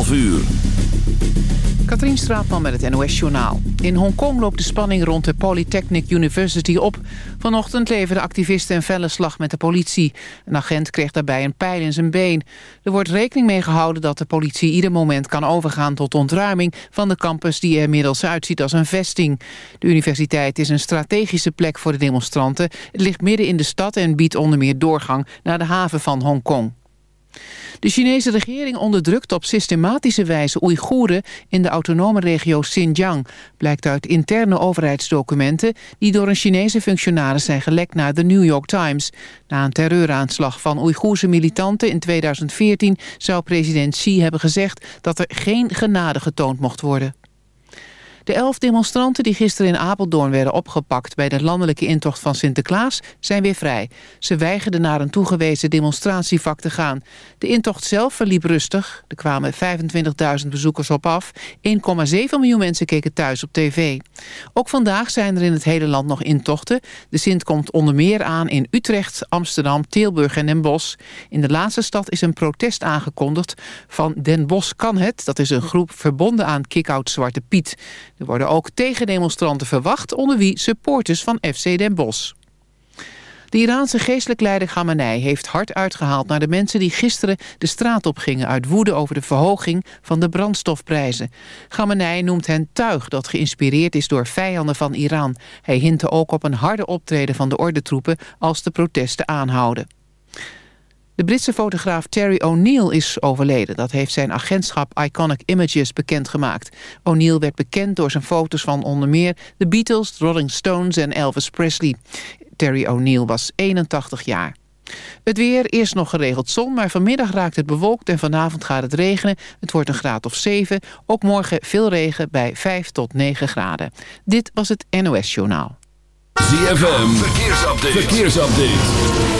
11 uur. Katrien Straatman met het NOS-journaal. In Hongkong loopt de spanning rond de Polytechnic University op. Vanochtend leverden activisten een felle slag met de politie. Een agent kreeg daarbij een pijl in zijn been. Er wordt rekening mee gehouden dat de politie ieder moment kan overgaan... tot ontruiming van de campus die er inmiddels uitziet als een vesting. De universiteit is een strategische plek voor de demonstranten. Het ligt midden in de stad en biedt onder meer doorgang naar de haven van Hongkong. De Chinese regering onderdrukt op systematische wijze Oeigoeren in de autonome regio Xinjiang, blijkt uit interne overheidsdocumenten die door een Chinese functionaris zijn gelekt naar de New York Times. Na een terreuraanslag van Oeigoerse militanten in 2014 zou president Xi hebben gezegd dat er geen genade getoond mocht worden. De elf demonstranten die gisteren in Apeldoorn werden opgepakt... bij de landelijke intocht van Sinterklaas zijn weer vrij. Ze weigerden naar een toegewezen demonstratievak te gaan. De intocht zelf verliep rustig. Er kwamen 25.000 bezoekers op af. 1,7 miljoen mensen keken thuis op tv. Ook vandaag zijn er in het hele land nog intochten. De Sint komt onder meer aan in Utrecht, Amsterdam, Tilburg en Den Bosch. In de laatste stad is een protest aangekondigd van Den Bosch kan het. Dat is een groep verbonden aan Kick-Out Zwarte Piet. Er worden ook tegendemonstranten verwacht... onder wie supporters van FC Den Bosch. De Iraanse geestelijk leider Khamenei heeft hard uitgehaald naar de mensen die gisteren de straat op gingen uit woede over de verhoging van de brandstofprijzen. Khamenei noemt hen tuig dat geïnspireerd is door vijanden van Iran. Hij hintte ook op een harde optreden van de ordentroepen als de protesten aanhouden. De Britse fotograaf Terry O'Neill is overleden. Dat heeft zijn agentschap Iconic Images bekendgemaakt. O'Neill werd bekend door zijn foto's van onder meer de Beatles, Rolling Stones en Elvis Presley. Terry O'Neill was 81 jaar. Het weer, eerst nog geregeld zon, maar vanmiddag raakt het bewolkt en vanavond gaat het regenen. Het wordt een graad of 7. Ook morgen veel regen bij 5 tot 9 graden. Dit was het NOS Journaal. ZFM, verkeersupdate. verkeersupdate.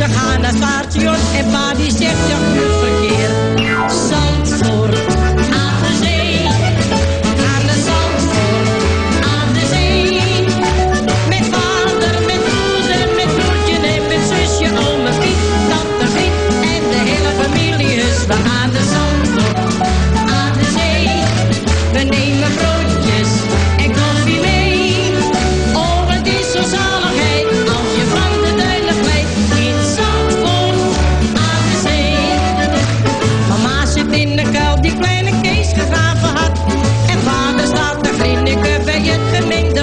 Ze gaan naar het en pa die zegt ja,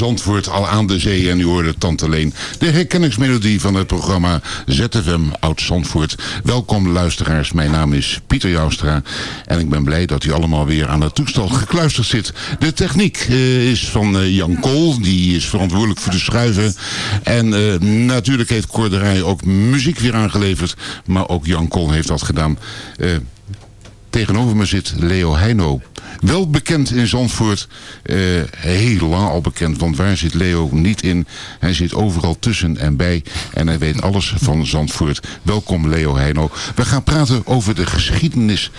Zandvoort, al aan de zee. En u hoorde Tante Leen, de herkenningsmelodie van het programma ZFM Oud Zandvoort. Welkom luisteraars, mijn naam is Pieter Joustra. En ik ben blij dat u allemaal weer aan het toestel gekluisterd zit. De techniek eh, is van eh, Jan Kool, die is verantwoordelijk voor de schuiven. En eh, natuurlijk heeft Korderij ook muziek weer aangeleverd. Maar ook Jan Kool heeft dat gedaan. Tegenover me zit Leo Heino. Wel bekend in Zandvoort. eh, heel lang al bekend. Want waar zit Leo niet in? Hij zit overal tussen en bij. En hij weet alles van Zandvoort. Welkom Leo Heino. We gaan praten over de geschiedenis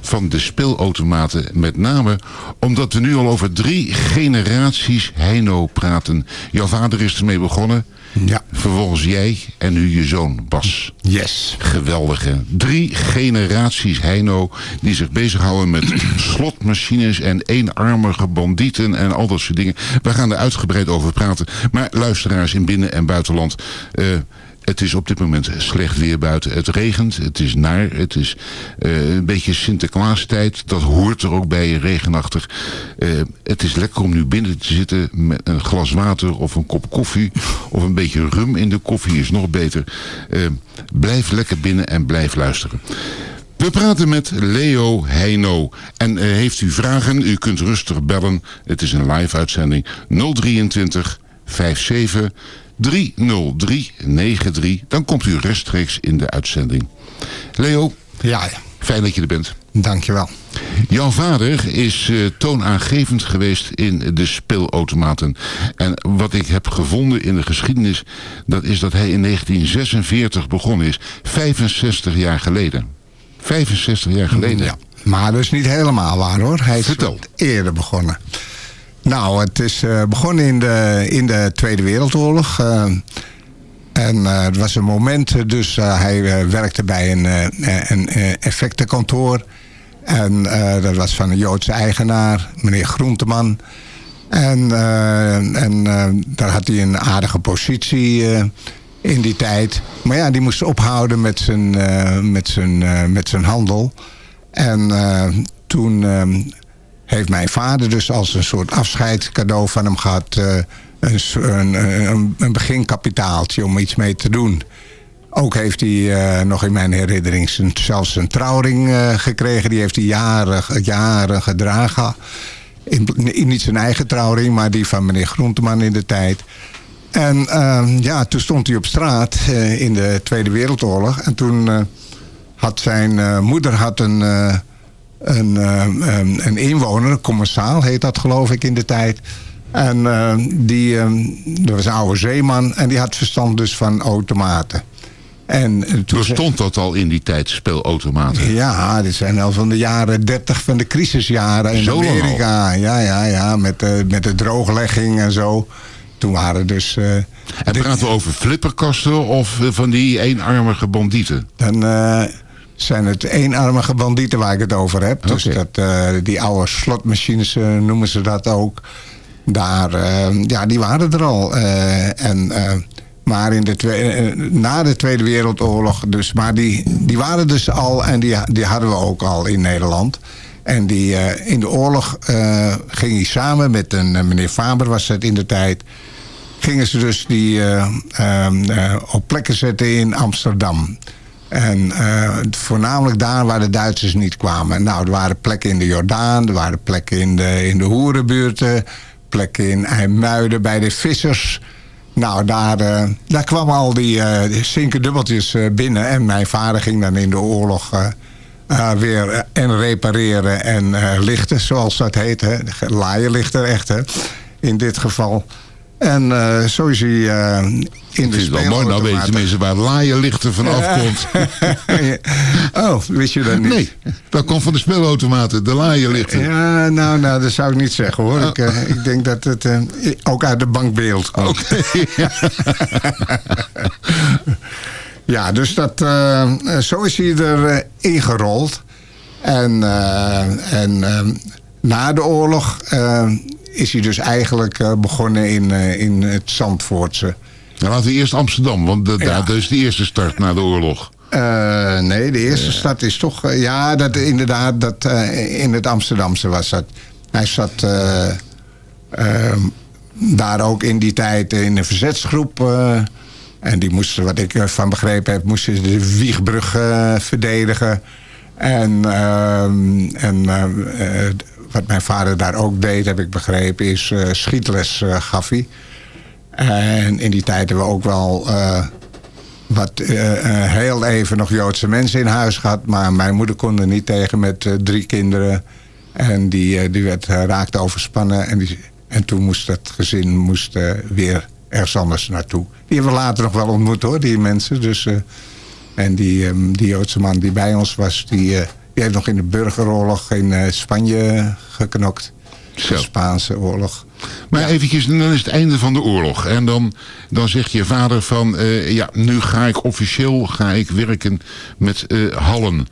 van de speelautomaten. Met name omdat we nu al over drie generaties Heino praten. Jouw vader is ermee begonnen. Ja. Vervolgens jij en nu je zoon Bas. Yes. Geweldige. Drie generaties Heino die zich bezighouden met slotmachines en eenarmige bandieten en al dat soort dingen. We gaan er uitgebreid over praten. Maar luisteraars in binnen- en buitenland... eh, het is op dit moment slecht weer buiten. Het regent, het is naar, het is eh, een beetje Sinterklaastijd. Dat hoort er ook bij, regenachtig. Eh, het is lekker om nu binnen te zitten met een glas water of een kop koffie. Of een beetje rum in de koffie is nog beter. Eh, blijf lekker binnen en blijf luisteren. We praten met Leo Heino. En heeft u vragen, u kunt rustig bellen. Het is een live uitzending 023 57 30393. Dan komt u rechtstreeks in de uitzending. Leo, Ja, ja. fijn dat je er bent. dankjewel. Jouw vader is eh, toonaangevend geweest in de speelautomaten. En wat ik heb gevonden in de geschiedenis... dat is dat hij in 1946 begonnen is. 65 jaar geleden. 65 jaar geleden. Ja. Maar dat is niet helemaal waar hoor. Hij is Vertel. eerder begonnen. Nou, het is eh, begonnen in de, in de Tweede Wereldoorlog. eh, en eh, het was een moment, dus hij werkte bij een, een effectenkantoor. En dat was van een Joodse eigenaar, meneer Groenteman. En, en daar had hij een aardige positie in die tijd. Maar ja, die moest ophouden met zijn, met zijn, met zijn handel. En toen heeft mijn vader dus als een soort afscheidscadeau van hem gehad... eh, een, een, een, beginkapitaaltje om iets mee te doen. Ook heeft hij eh, nog in mijn herinnering zelfs een trouwring eh, gekregen. Die heeft hij jaren, jaren gedragen. In, in- niet zijn eigen trouwring, maar die van meneer Groenteman in de tijd. En ehm, ja, toen stond hij op straat in de Tweede Wereldoorlog. En toen had zijn moeder had een, een, eh, een, een inwoner, een commensaal heet dat geloof ik in de tijd. En eh, die, eh, dat was een oude zeeman en die had verstand dus van automaten. En eh, toen Bestond dat al in die tijd, speelautomaten? ja, dit zijn al van de jaren 30 van de crisisjaren in Zo? Amerika. Ja, ja, ja, met, de met de drooglegging en zo. Toen waren dus... En dit- praten we over flipperkasten of van die eenarmige bandieten? Dan zijn het eenarmige bandieten waar ik het over heb. Dus dat, eh, die oude slotmachines eh, noemen ze dat ook. Daar, eh, ja, die waren er al. En, maar in de twee, eh, na de Tweede Wereldoorlog, dus, maar die, die waren dus al en die, die hadden we ook al in Nederland. En die, in de oorlog ging hij samen met een meneer Faber, was het in de tijd gingen ze dus die op plekken zetten in Amsterdam. En eh, voornamelijk daar waar de Duitsers niet kwamen. Nou, er waren plekken in de Jordaan, er waren plekken in de, in de Hoerenbuurten, plekken in IJmuiden bij de vissers. Nou, daar, eh, daar kwamen al die eh zinkendubbeltjes eh, binnen. En mijn vader ging dan in de oorlog weer en repareren en lichten, zoals dat heet. Hè. Laaien lichten echt, hè, in dit geval. En zo is hij in de Het is wel mooi, nou weet je tenminste waar laaienlichten van afkomt. oh, wist je dat niet? Nee, dat komt van de speelautomaten, de laaienlichten. Ja, nou, nou, dat zou ik niet zeggen hoor. Ik, eh, ik denk dat het eh, ook uit de bankbeeld komt. Oké, Ja, dus dat, eh, zo is hij erin ingerold. En, eh, en na de oorlog is hij dus eigenlijk eh, begonnen in, eh, in het Zandvoortse. Nou, laten we eerst Amsterdam, want dat, Ja. dat is de eerste start na de oorlog. Eh, nee, de eerste stad is toch... ja, dat, inderdaad, dat, in het Amsterdamse was dat. Hij zat eh, eh, daar ook in die tijd in een verzetsgroep. en die moesten, wat ik ervan begrepen heb, moesten de Wiegbrug verdedigen. En, ehm, en wat mijn vader daar ook deed, heb ik begrepen, is eh, schietles hij. En in die tijd hebben we ook wel eh, wat heel even nog Joodse mensen in huis gehad. Maar mijn moeder kon er niet tegen met drie kinderen. En die, die werd, raakte overspannen. En, die, en toen moest dat gezin moest, weer ergens anders naartoe. Die hebben we later nog wel ontmoet hoor, die mensen. Dus, en die, ehm, die Joodse man die bij ons was, die, die heeft nog in de burgeroorlog in eh, Spanje geknokt. De Spaanse oorlog. Maar eventjes, dan is het einde van de oorlog. En dan, dan zegt je vader van, eh, ja, nu ga ik officieel ga ik werken met eh, hallen.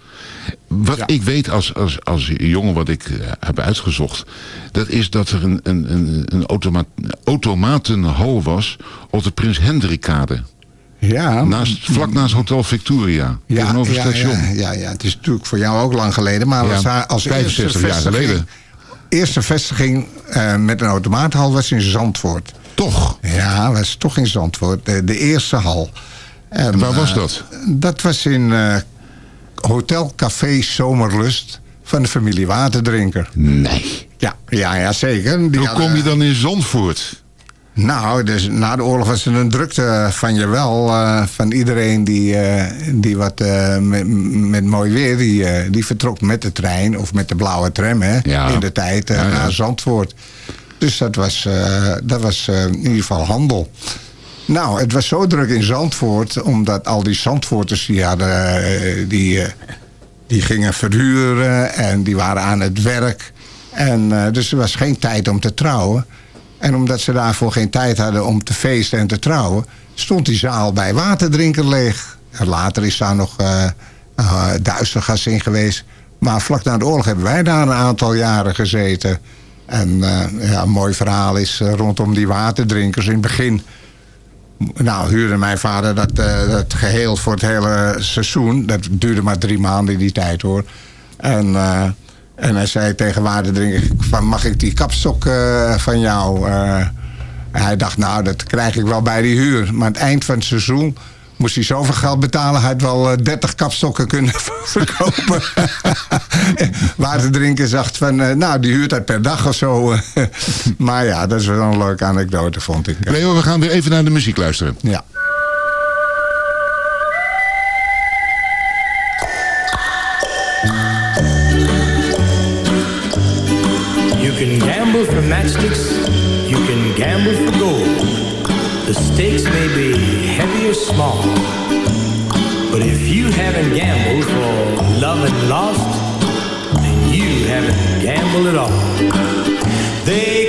Wat ik weet als, als, als jongen, wat ik heb uitgezocht... dat is dat er een, een, een, een automa automatenhal was op de Prins Hendrikade. Ja. Naast, vlak naast Hotel Victoria. Ja, tegenover ja, het station. Ja, ja, ja, het is natuurlijk voor jou ook lang geleden. Maar als 65 eerste jaar geleden. Eerste vestiging eh, met een automaathal was in Zandvoort. Toch? Ja, was toch in Zandvoort. De, de eerste hal. En, Waar was eh, dat? Dat was in eh, Hotel Café Zomerlust van de familie Waterdrinker. Nee. Ja, ja, ja zeker. Die Hoe kom je dan in Zandvoort? Nou, dus na de oorlog was er een drukte van je wel. eh, van iedereen die, eh, die wat eh, met, met mooi weer, die, die vertrok met de trein of met de blauwe tram hè, Ja. in de tijd Ja, ja. naar Zandvoort. Dus dat was, dat was in ieder geval handel. Nou, het was zo druk in Zandvoort, omdat al die Zandvoorters die hadden, die, die gingen verhuren en die waren aan het werk. En, dus er was geen tijd om te trouwen. En omdat ze daarvoor geen tijd hadden om te feesten en te trouwen, stond die zaal bij waterdrinken leeg. En later is daar nog eh, duistergas in geweest. Maar vlak na de oorlog hebben wij daar een aantal jaren gezeten. En eh, ja, een mooi verhaal is rondom die waterdrinkers. In het begin nou, huurde mijn vader dat, dat geheel voor het hele seizoen. Dat duurde maar drie maanden in die tijd hoor. En, en hij zei tegen waterdrinker, van mag ik die kapstok eh, van jou? Eh, en hij dacht, nou dat krijg ik wel bij die huur. Maar aan het eind van het seizoen moest hij zoveel geld betalen... hij had wel eh, 30 kapstokken kunnen verkopen. waterdrinker zegt van, eh, nou die huurt dat per dag of zo. maar ja, dat is wel een leuke anekdote vond ik. Leo, we gaan weer even naar de muziek luisteren. Ja. The stakes may be heavy or small, but if you haven't gambled for love and lost, then you haven't gambled at all. They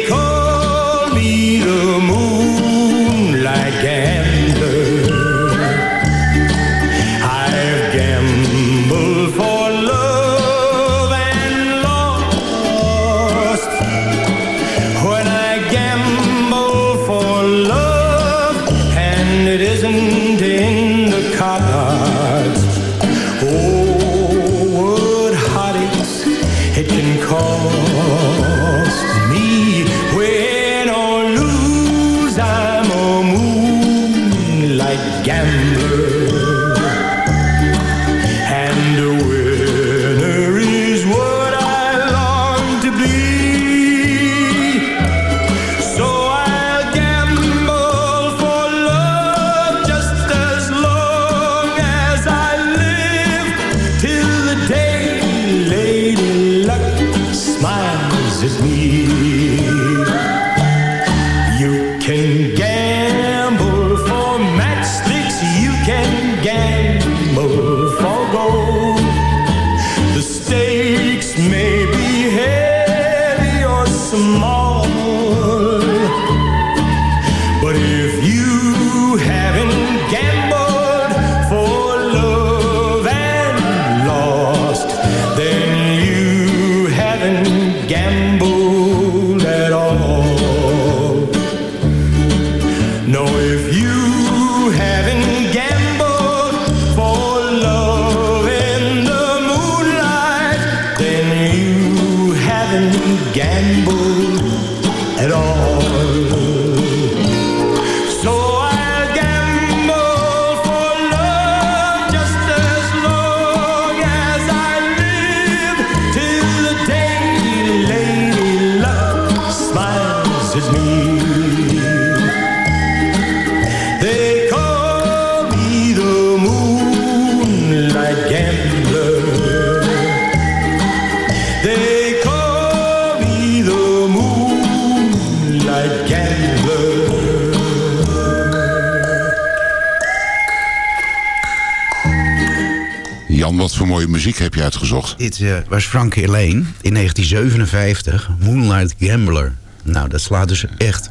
heb je uitgezocht? Dit eh, was Frank Elaine in 1957, Moonlight Gambler. Nou, dat slaat dus echt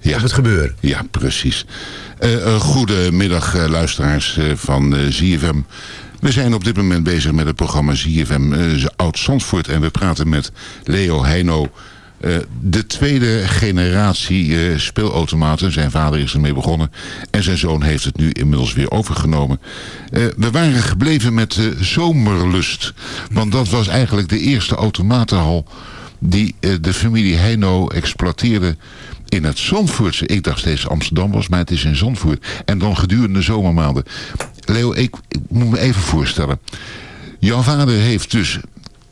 ja. op het gebeuren. Ja, precies. Eh uh, goedemiddag, luisteraars van ZFM. We zijn op dit moment bezig met het programma ZFM Oud-Zandvoort. En we praten met Leo Heino, eh, de tweede generatie eh, speelautomaten. Zijn vader is ermee begonnen. En zijn zoon heeft het nu inmiddels weer overgenomen. Eh, we waren gebleven met de Zomerlust. Want dat was eigenlijk de eerste automatenhal die de familie Heino exploiteerde in het Zandvoortse. Ik dacht steeds Amsterdam was, maar het is in Zandvoort. En dan gedurende de zomermaanden. Leo, ik, ik moet me even voorstellen. Jouw vader heeft dus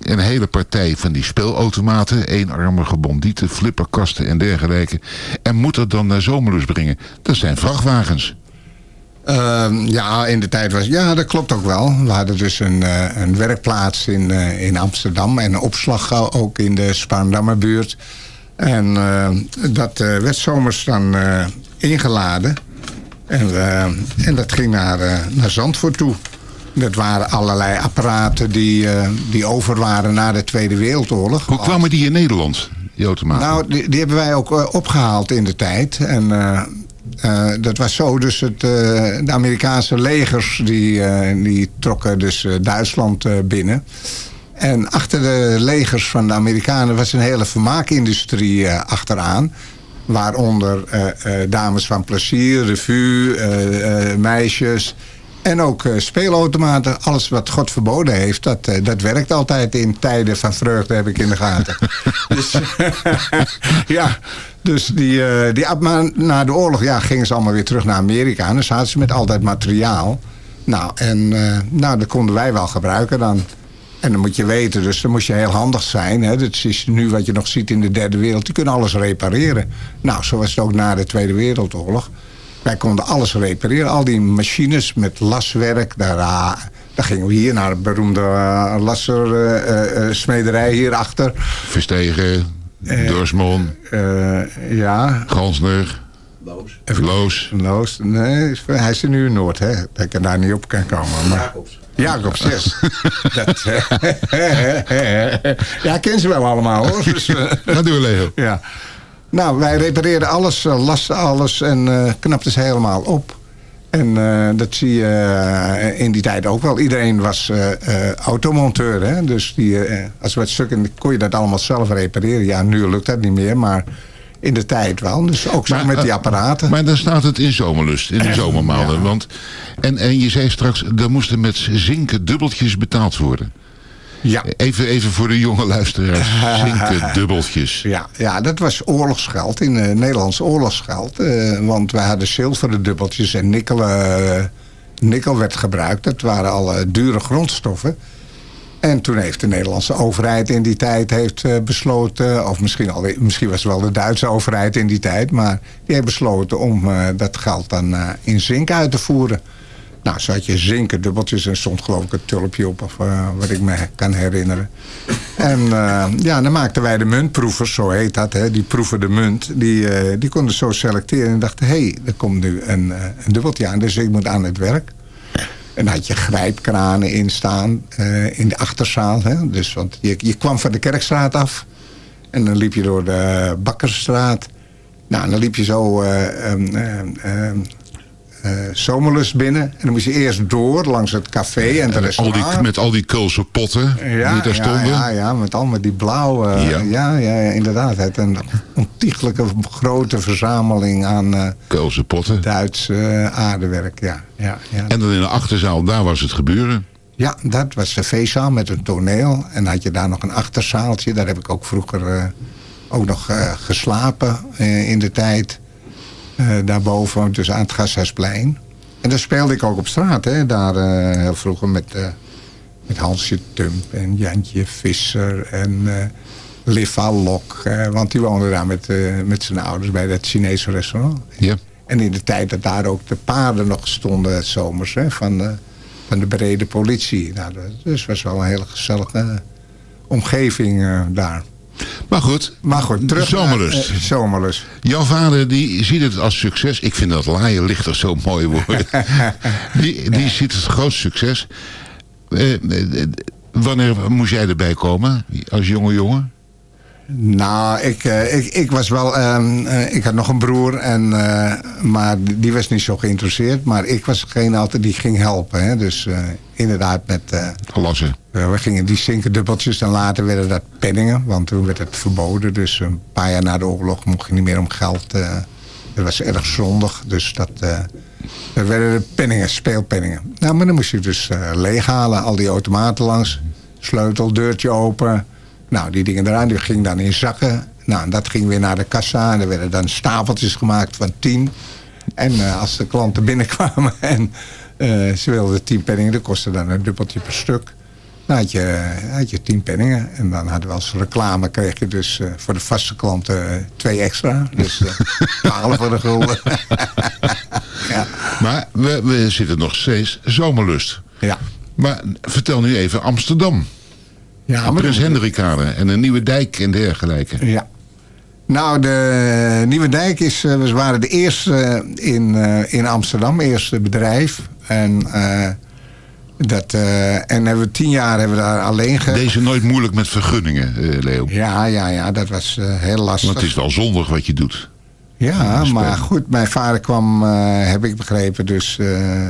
een hele partij van die speelautomaten. Eenarmige bondieten, flipperkasten en dergelijke. En moet dat dan naar Zomerlust brengen. Dat zijn vrachtwagens. Ehm, ja, in de tijd was... Ja, dat klopt ook wel. We hadden dus een, eh, een werkplaats in, eh, in Amsterdam... en een opslag ook in de Spaandammerbuurt. En eh, dat werd zomers dan ingeladen. En, en dat ging naar, naar Zandvoort toe. Dat waren allerlei apparaten die, eh, die over waren na de Tweede Wereldoorlog. Hoe kwamen die in Nederland, automaten? Nou, die, die hebben wij ook eh, opgehaald in de tijd. En eh, dat was zo, dus het, de Amerikaanse legers die, die trokken dus Duitsland binnen. En achter de legers van de Amerikanen was een hele vermaakindustrie achteraan. Waaronder dames van plezier, revue, meisjes... En ook eh, speelautomaten, alles wat God verboden heeft, dat, eh, dat werkt altijd in tijden van vreugde, heb ik in de gaten. dus ja, dus die, eh, die, maar na de oorlog ja, gingen ze allemaal weer terug naar Amerika. En dan zaten ze met altijd materiaal. Nou, en nou, dat konden wij wel gebruiken dan. En dan moet je weten, dus dan moest je heel handig zijn. Hè. Dat is nu wat je nog ziet in de derde wereld. Die kunnen alles repareren. Nou, zo was het ook na de Tweede Wereldoorlog. Wij konden alles repareren. Al die machines met laswerk. Daar, ah, daar gingen we hier naar de beroemde uh, lassersmederij hierachter. Verstegen, Dorsmon, Eh, ja. Gansner, Loos. Loos. Nee, hij is er nu in Noord, hè. Dat ik er daar niet op kan komen. Maar... Jacobs. Jacobs, yes. Dat, ja, ik ken ze wel allemaal, hoor. Dus, eh, Ga door, Leo. Ja. Nou, wij repareerden alles, eh, lasten alles en eh knapten ze helemaal op. En eh, dat zie je in die tijd ook wel. Iedereen was automonteur. Hè? Dus die, als we het stukken kon je dat allemaal zelf repareren. Ja, nu lukt dat niet meer, maar in de tijd wel. Dus ook zo met die apparaten. Maar dan staat het in zomerlust, in de zomermaanden. Want, en, en je zei straks, er moesten met zinken dubbeltjes betaald worden. Ja. Even, even voor de jonge luisteraars. Zinken dubbeltjes. Ja, ja, dat was oorlogsgeld, in eh, Nederlands oorlogsgeld. eh, want wij hadden zilveren dubbeltjes en nikkel, eh, nikkel werd gebruikt. Dat waren al dure grondstoffen. En toen heeft de Nederlandse overheid in die tijd heeft, besloten... of misschien, al, misschien was het wel de Duitse overheid in die tijd... maar die heeft besloten om dat geld dan in zink uit te voeren. Nou, zo had je zinken dubbeltjes en stond geloof ik een tulpje op... of eh, wat ik me kan herinneren. En eh, ja, dan maakten wij de muntproevers, zo heet dat. Hè, die proeven de munt. Die, eh, die konden zo selecteren en dachten... hé, hey, er komt nu een, een dubbeltje aan, dus ik moet aan het werk. En had je grijpkranen in staan in de achterzaal. Hè? Dus, want je, je kwam van de Kerkstraat af. En dan liep je door de Bakkersstraat. Nou, dan liep je zo eh, ehm, ehm, eh, Zomerlust binnen. En dan moest je eerst door langs het café en de al restaurant. die, met al die Keulse potten die daar ja, stonden. ja, ja, met allemaal die blauwe. Ja. Ja, ja, ja, inderdaad. Het een ontiegelijke grote verzameling aan eh Keulse potten. Duits eh, aardewerk. Ja, ja, ja. En dan in de achterzaal, daar was het gebeuren. ja, dat was de feestzaal met een toneel. En dan had je daar nog een achterzaaltje. Daar heb ik ook vroeger eh, ook nog eh, geslapen eh, in de tijd. Eh, daarboven, dus aan het Gasthuisplein. En daar speelde ik ook op straat. Hè, daar eh, heel vroeger met, eh, met Hansje Tump en Jantje Visser en Liva Lok. want die woonde daar met, met zijn ouders bij dat Chinese restaurant. Ja. En in de tijd dat daar ook de paarden nog stonden, zomers, hè, van, de, van de brede politie. Nou, dus was wel een hele gezellige omgeving daar. Maar goed, Maar goed, terug Zomerlust. naar, eh, zomerlust. Jouw vader die ziet het als succes. Ik vind dat laaien lichter zo'n mooi woord. die die ziet het groot succes. Eh, eh, wanneer moest jij erbij komen als jonge jongen? Nou, ik, eh, ik, ik was wel... ehm, eh, ik had nog een broer, en, eh, maar die was niet zo geïnteresseerd. Maar ik was degene altijd die ging helpen. Hè. Dus inderdaad met... Lassen. We gingen die zinkerdubbeltjes en later werden dat penningen. Want toen werd het verboden. Dus een paar jaar na de oorlog mocht je niet meer om geld. dat was erg zondig. Dus dat, dat werden de penningen, speelpenningen. Nou, maar dan moest je dus leeghalen. Al die automaten langs. Sleutel, deurtje open. Nou, die dingen eraan. Die gingen dan in zakken. Nou, en dat ging weer naar de kassa. En er werden dan stapeltjes gemaakt van tien. En eh, als de klanten binnenkwamen en eh, ze wilden tien penningen, dat kostte dan een dubbeltje per stuk. Dan had je, had je tien penningen. En dan hadden we als reclame, kreeg je dus eh, voor de vaste klanten eh, twee extra. Dus eh, twaalf voor de gulden. ja. Maar we, we zitten nog steeds zomerlust. Ja. Maar vertel nu even Amsterdam. Ja, maar Prins Hendrikade en een nieuwe dijk en dergelijke. Ja. Nou, de Nieuwe Dijk is, eh, we waren de eerste in, eh, in Amsterdam, eerste bedrijf. En, eh, dat, eh, en hebben we tien jaar hebben we daar alleen ge... Deze nooit moeilijk met vergunningen, eh, Leo. Ja, ja, ja, dat was eh, heel lastig. Want het is wel zondig wat je doet. Ja, maar goed, mijn vader kwam, eh, heb ik begrepen, dus eh,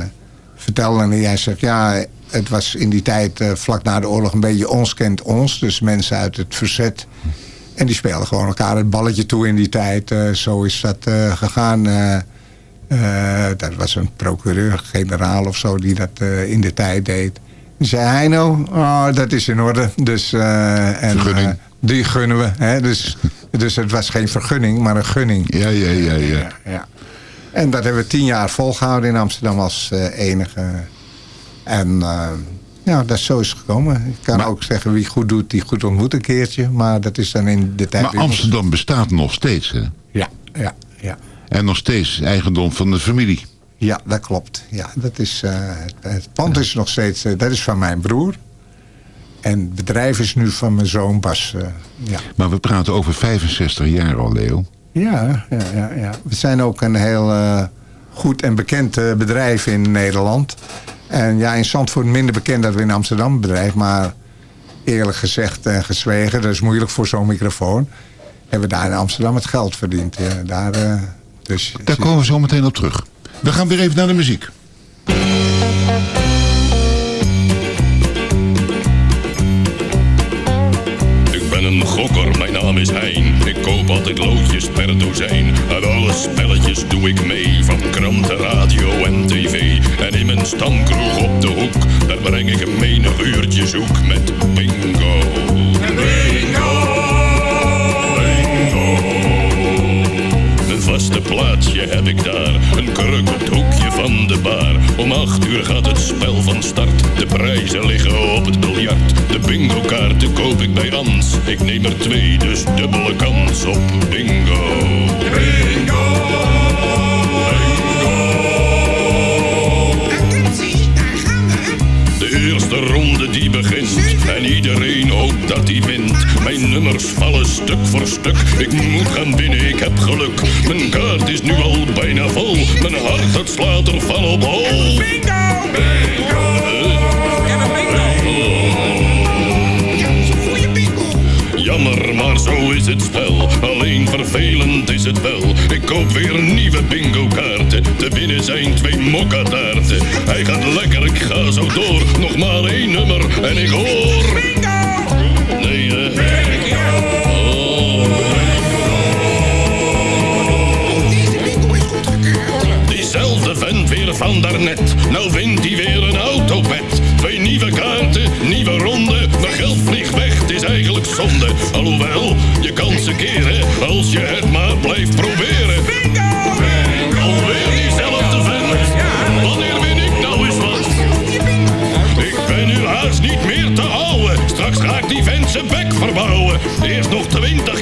vertelde en hij zegt, ja, het was in die tijd eh, vlak na de oorlog een beetje ons kent ons, dus mensen uit het verzet. En die speelden gewoon elkaar het balletje toe in die tijd. eh, zo is dat eh, gegaan. dat was een procureur-generaal of zo die dat in de tijd deed. Die zei, Heino, oh, dat is in orde. Dus, en, Vergunning. die gunnen we. Hè? Dus, dus het was geen vergunning, maar een gunning. Ja, ja, ja, ja. ja. En dat hebben we tien jaar volgehouden in Amsterdam als eh, enige. En eh, ja, dat is zo is gekomen. Ik kan ook zeggen wie goed doet, die goed ontmoet een keertje. Maar dat is dan in de tijd... Maar Amsterdam bestaat nog steeds. Hè? Ja, ja, ja. En nog steeds eigendom van de familie. Ja, dat klopt. Ja, dat is, eh, het, pand is nog steeds... dat is van mijn broer. En het bedrijf is nu van mijn zoon Bas. ja. Maar we praten over 65 jaar al, Leo. Ja, ja, ja, ja. We zijn ook een heel eh, goed en bekend eh, bedrijf in Nederland. En ja, in Zandvoort minder bekend dan we in Amsterdam bedrijf. Maar eerlijk gezegd en gezwegen, dat is moeilijk voor zo'n microfoon. Hebben we daar in Amsterdam het geld verdiend. Ja, daar, eh, dus, Daar komen we zo meteen op terug. We gaan weer even naar de muziek. Ik ben een gokker, mijn naam is Hein. Ik koop altijd loodjes per dozijn. Aan alle spelletjes doe ik mee. Van kranten, radio en tv. En in mijn stamkroeg op de hoek. Daar breng ik een menig uurtje zoek met. Bingo! Vaste plaatsje heb ik daar. Een kruk op het hoekje van de bar. Om acht uur gaat het spel van start. De prijzen liggen op het biljart. De bingo kaarten koop ik bij Ans. Ik neem er twee, dus dubbele kans op bingo. Bingo! De eerste ronde die begint en iedereen hoopt dat hij wint. Mijn nummers vallen stuk voor stuk. Ik moet gaan binnen, ik heb geluk. Mijn kaart is nu al bijna vol. Mijn hart, dat slaat er van op hol. Bingo! bingo. bingo. is het spel. Alleen vervelend is het wel. Ik koop weer nieuwe bingo kaarten. Te binnen zijn twee mokka taarten. Hij gaat lekker, ik ga zo door. Nog maar één nummer en ik hoor. Bingo! Nee, uh... Bingo! Diezelfde vent weer van daarnet, nou vindt hij weer een autopet. Twee nieuwe kaarten geld vliegt weg, het is eigenlijk zonde. Alhoewel, je kan ze keren als je het maar blijft proberen. Bingo! Alweer diezelfde vent. Wanneer ben ik nou eens wat? Ik ben nu haast niet meer te houden. Straks ga ik die vent zijn bek verbouwen. Eerst nog twintig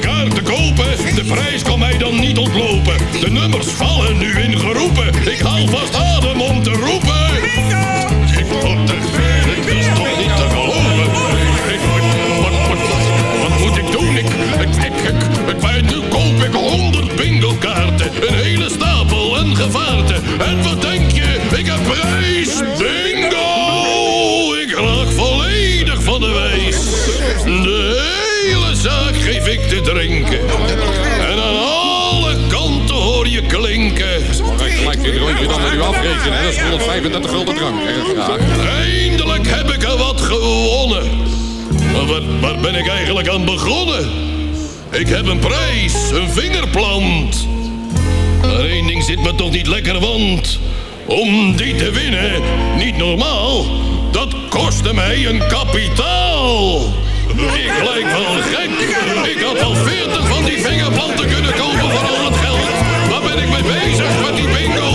u afrekenen. Dat is 135 gulden drank. Eindelijk heb ik er wat gewonnen. Maar wat, waar ben ik eigenlijk aan begonnen? Ik heb een prijs, een vingerplant. Maar één ding zit me toch niet lekker, want... Om die te winnen, niet normaal, dat kostte mij een kapitaal. Ik lijk wel gek. Ik had al veertig van die vingerplanten kunnen kopen voor al het geld. Ben ik mee bezig met die bingo?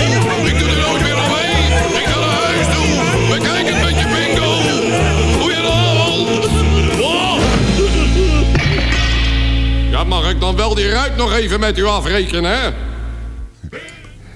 Ik doe er nooit meer aan mee. Ik ga naar huis toe. We kijken met je bingo. Goedenavond. Ja, mag ik dan wel die ruit nog even met u afrekenen, hè?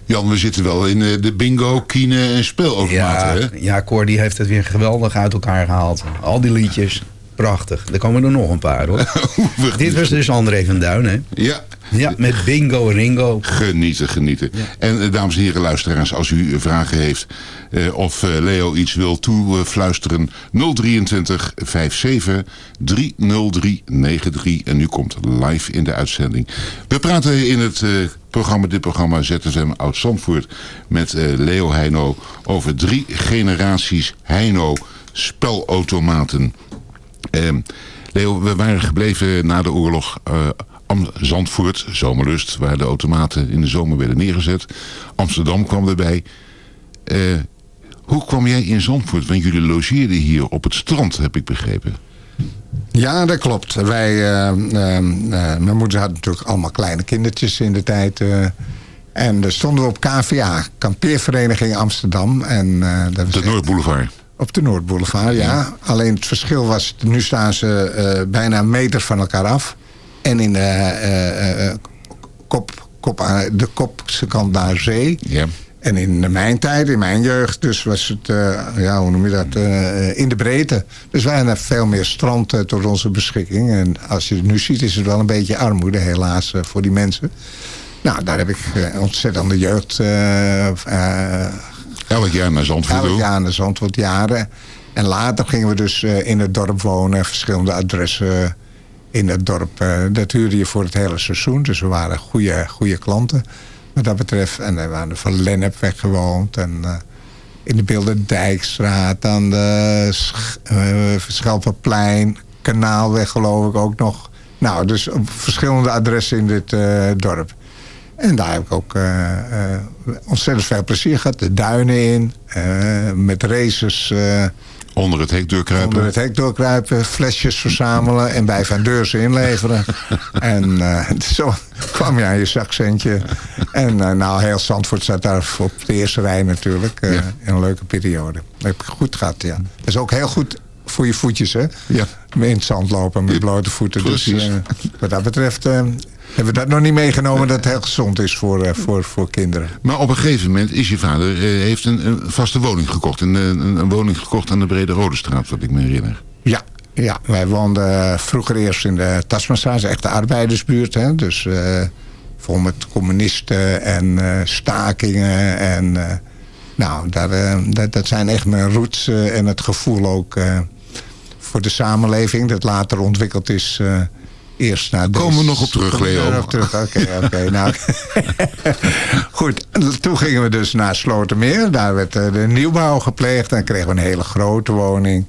Jan, we zitten wel in eh, de bingo, kine en speelautomaten, hè? Ja, ja, Cor die heeft het weer geweldig uit elkaar gehaald. Al die liedjes, prachtig. Er komen er nog een paar hoor. Dit was dus André van Duin, hè? Ja. Ja, met Bingo Ringo. Genieten, genieten. En eh, dames en heren luisteraars, als u eh, vragen heeft eh, of Leo iets wil toefluisteren, 023 57 303 93. En nu komt live in de uitzending. We praten in het programma, dit programma ZFM Oud Zandvoort met Leo Heino over drie generaties Heino spelautomaten. Ehm, Leo, we waren gebleven na de oorlog Zandvoort, Zomerlust, waar de automaten in de zomer werden neergezet. Amsterdam kwam erbij. Eh, hoe kwam jij in Zandvoort? Want jullie logeerden hier op het strand, heb ik begrepen. Ja, dat klopt. Wij, eh, eh, mijn moeder had natuurlijk allemaal kleine kindertjes in de tijd. en daar stonden we op KVA, Kampeervereniging Amsterdam. En, dat was De Noordboulevard. Op de Noordboulevard, ja. Alleen het verschil was, nu staan ze bijna een meter van elkaar af. En in de, eh, eh, kop, kop, aan- de kopse kant naar zee. Ja. En in mijn tijd, in mijn jeugd, dus was het, eh, ja, hoe noem je dat, eh, in de breedte. Dus wij hadden veel meer strand eh, tot onze beschikking. En als je het nu ziet, is het wel een beetje armoede, helaas, eh, voor die mensen. Nou, daar heb ik eh, ontzettende jeugd eh, eh, Elk jaar naar Zandvoort Elk jaar naar Zandvoort, jaren. En later gingen we dus eh, in het dorp wonen. Verschillende adressen in het dorp. eh, dat huurde je voor het hele seizoen. Dus we waren goede, goede klanten wat dat betreft. En we waren van Lennep weggewoond. En eh, in de Bilderdijkstraat. Aan de Sch eh, Schelpenplein. Kanaalweg geloof ik ook nog. Nou, dus op verschillende adressen in dit dorp. En daar heb ik ook ontzettend veel plezier gehad. De duinen in, met races. Onder het hek doorkruipen. Onder het hek doorkruipen, flesjes verzamelen en bij Van Deurzen inleveren. en eh, zo kwam je aan je zakcentje. En eh, nou, heel Zandvoort zat daar op de eerste rij natuurlijk. eh, In een leuke periode. Dat heb ik goed gehad, ja. Dat is ook heel goed voor je voetjes, hè? Ja. In het zand lopen met blote voeten. Dus precies. eh, wat dat betreft hebben we dat nog niet meegenomen... dat het heel gezond is voor, eh, voor, voor kinderen. Maar op een gegeven moment is je vader eh, heeft een, een vaste woning gekocht. Een, een, een woning gekocht aan de Brede Rode Straat, wat ik me herinner. Ja, ja, wij woonden vroeger eerst in de Tasmassage, echt de arbeidersbuurt. Hè? Dus eh, vol met communisten en eh, stakingen. En, eh, nou, daar, eh, dat, dat zijn echt mijn roots eh, en het gevoel ook eh, voor de samenleving. Dat later ontwikkeld is eh, eerst naar Komen we nog op terug, Komen we Leo. nog terug? Oké, oké. nou, goed, toen gingen we dus naar Slotermeer. Daar werd eh, de nieuwbouw gepleegd. En kregen we een hele grote woning.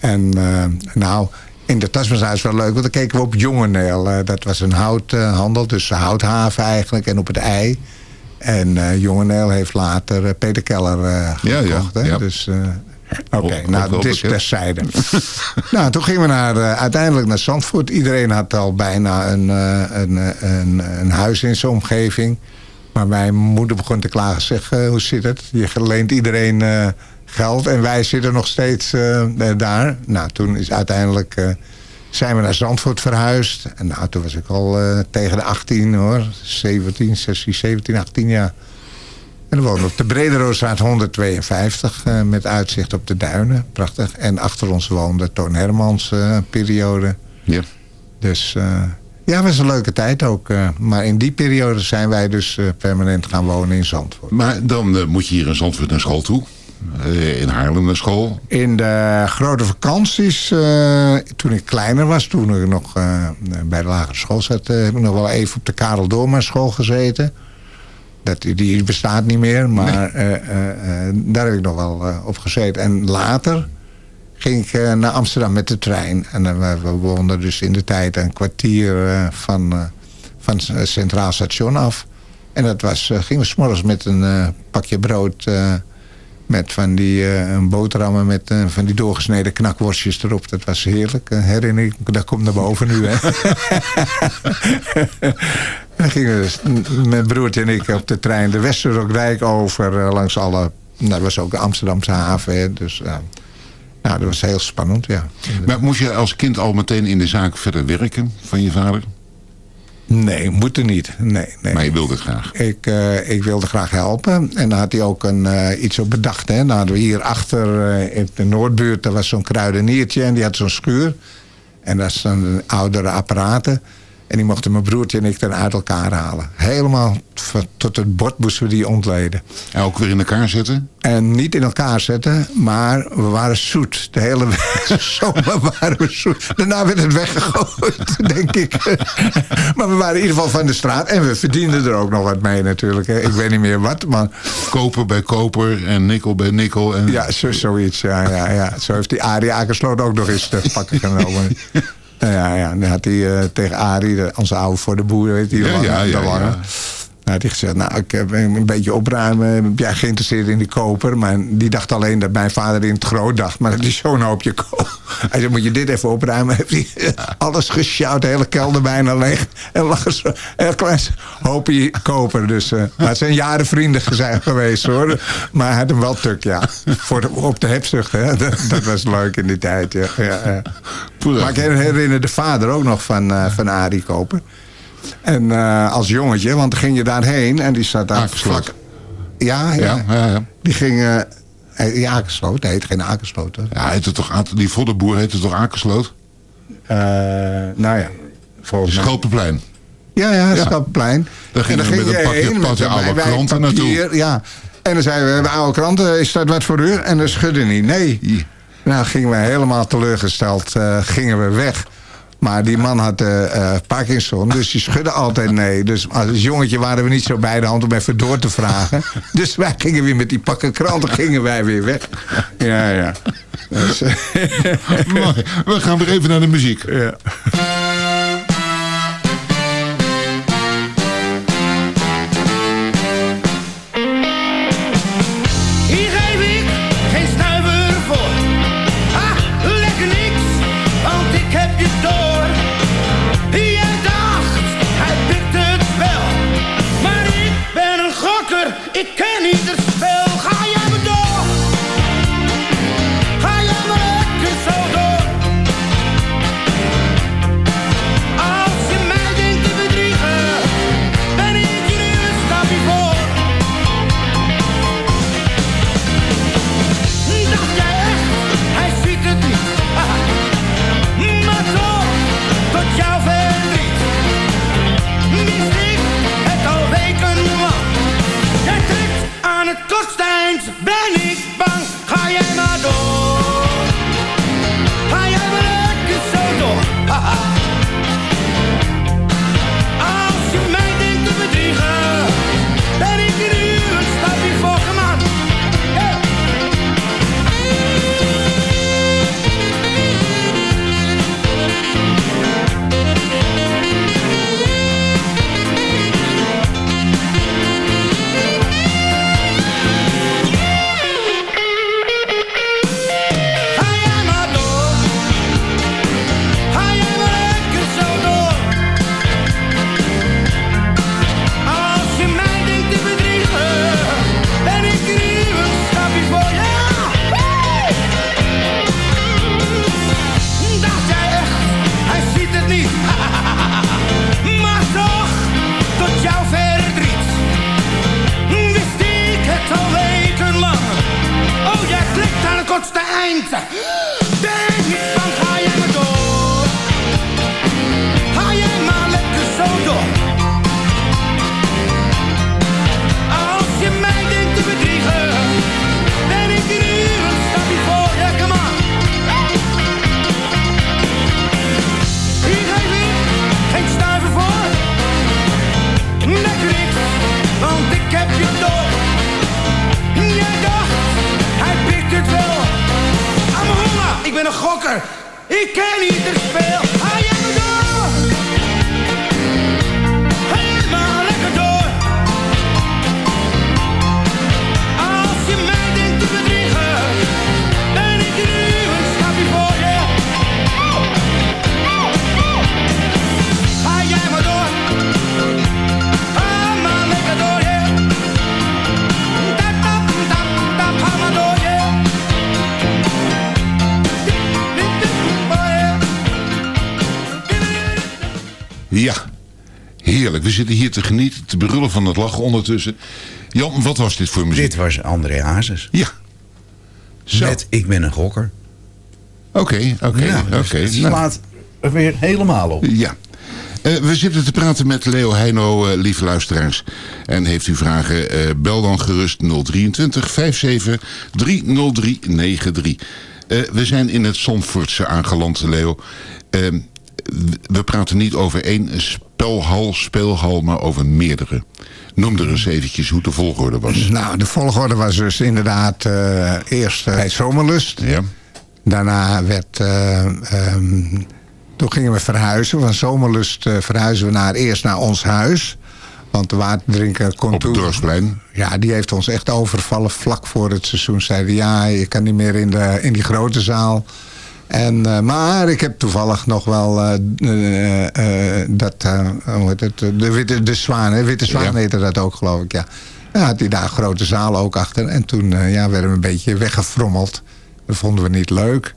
En eh, nou, in de Tasmanshuis wel leuk. Want dan keken we op Jongeneel. Eh, dat was een houthandel, dus houthaven eigenlijk. En op het ei. En eh Jongeneel heeft later Peter Keller Ja, ja, gekocht. hè? ja. Dus... Oké, nou, dit is terzijde. nou, toen gingen we naar, eh, uiteindelijk naar Zandvoort. Iedereen had al bijna een, eh, een, eh, een, een huis in zijn omgeving. Maar mijn moeder begon te klagen. Zeg, hoe zit het? Je leent iedereen geld en wij zitten nog steeds daar. Nou, toen is uiteindelijk... zijn we naar Zandvoort verhuisd. En nou, toen was ik al tegen de 18 hoor. 17, 16, 17, 18 jaar. En we woonden op de Brederoosstraat 152 eh, met uitzicht op de duinen. Prachtig. En achter ons woonde Toon Hermans eh, periode. Ja. Dus eh, ja, het was een leuke tijd ook. maar in die periode zijn wij dus permanent gaan wonen in Zandvoort. Maar dan moet je hier in Zandvoort naar school toe. In Haarlem naar school. In de grote vakanties, toen ik kleiner was, toen ik nog bij de lagere school zat, heb ik nog wel even op de Karel Doorma school gezeten. Dat, die bestaat niet meer, maar eh, eh, eh, daar heb ik nog wel op gezeten. En later ging ik naar Amsterdam met de trein. En we, woonden dus in de tijd een kwartier van, van het Centraal Station af. En dat was, gingen we s'morgens met een pakje brood... eh, met van die eh, een boterhammen met eh, van die doorgesneden knakworstjes erop. Dat was heerlijk. Een herinnering, dat komt naar boven nu. Hè. Dan gingen dus, mijn broertje en ik op de trein de Westerokdijk over. eh, langs alle... Dat was ook de Amsterdamse haven. Dus eh, nou, dat was heel spannend, ja. Maar moest je als kind al meteen in de zaak verder werken van je vader? Nee, moet er niet. Nee, nee. Maar je wilde het graag. Ik, eh, ik wilde graag helpen. En daar had hij ook een, eh, iets op bedacht. Hè. Dan hadden we hier achter eh, in de Noordbuurt... daar was zo'n kruideniertje en die had zo'n schuur. En dat zijn oudere apparaten. En die mochten mijn broertje en ik dan uit elkaar halen. Helemaal tot het bord moesten we die ontleden. En ook weer in elkaar zetten? En niet in elkaar zetten, maar we waren zoet. De hele zomer waren we zoet. Daarna werd het weggegooid, denk ik. Maar we waren in ieder geval van de straat. En we verdienden er ook nog wat mee natuurlijk. Ik weet niet meer wat, maar... Koper bij koper en nikkel bij nikkel. En... Ja, zo, zoiets. Ja, ja, ja. Zo heeft die Arie Akersloot ook nog eens te pakken genomen. Nou ja, ja, dan had hij eh, tegen Arie, de- onze oude voor de boer, weet de Ja, lange- ja, de lange. Nou, hij gezegd, nou, ik heb een beetje opruimen. Ben jij geïnteresseerd in die koper? Maar die dacht alleen dat mijn vader in het groot dacht. Maar dat is zo'n hoopje koper. Hij zei, moet je dit even opruimen? Heeft hij alles gesjouwd, de hele kelder bijna leeg. En lag er zo een heel klein hoopje koper. Dus uh, maar het zijn jaren vrienden zijn geweest, hoor. Maar hij had hem wel tuk, ja. Voor de, op de hebzucht, hè. Dat, dat was leuk in die tijd, ja. ja, ja. Maar ik herinner de vader ook nog van, uh, van Arie Koper. En uh, als jongetje, want dan ging je daarheen en die zat daar vlak... Ja, ja. ja, ja, ja. Die ging... Uh, ja, Akersloot. Nee, het heet geen Akersloot. Hoor. Ja, heette toch, die voddenboer heette toch Akersloot? Uh, nou ja, volgens mij. Schelpenplein. Ja, ja, ja. Daar ging, en dan ging je met een pakje, pakje oude kranten naartoe. Ja. En dan zeiden we, we hebben oude kranten, is dat wat voor u? En dan schudde niet, nee. Ja. Nou, gingen we helemaal teleurgesteld, uh, gingen we weg. Maar die man had uh, uh, Parkinson, dus die schudde altijd nee. Dus als jongetje waren we niet zo bij de hand om even door te vragen. Dus wij gingen weer met die pakken kranten gingen wij weer weg. Ja, ja. Dus, Mooi. We gaan weer even naar de muziek. Ja. Ja, heerlijk. We zitten hier te genieten, te brullen van het lachen ondertussen. Jan, wat was dit voor muziek? Dit was André Hazes. Ja. Met Ik ben een gokker. Oké, oké, Ja, dus oké. Het Nou, slaat er weer helemaal op. Ja. Eh, we zitten te praten met Leo Heino, eh, lieve luisteraars. En heeft u vragen, eh, bel dan gerust 023 57 30393. Eh, we zijn in het Zandvoortse aangeland, Leo. Eh, we praten niet over één spelhal, speelhal, maar over meerdere. Noem er eens eventjes hoe de volgorde was. Nou, de volgorde was dus inderdaad eh, eerst eh, bij Zomerlust. Ja. Daarna werd... eh, ehm, toen gingen we verhuizen. Van Zomerlust eh, verhuizen we naar, eerst naar ons huis. Want de waterdrinker kon Op het. Dorpsplein. Ja, die heeft ons echt overvallen vlak voor het seizoen. Zeiden ja, je kan niet meer in, de, in die grote zaal. En, eh, maar ik heb toevallig nog wel eh, eh, dat, hoe heet het, de witte de zwaan, hè? witte zwaan Ja. heette dat ook geloof ik, ja. Ja, had hij daar een grote zaal ook achter. En toen ja, werden we een beetje weggefrommeld. Dat vonden we niet leuk.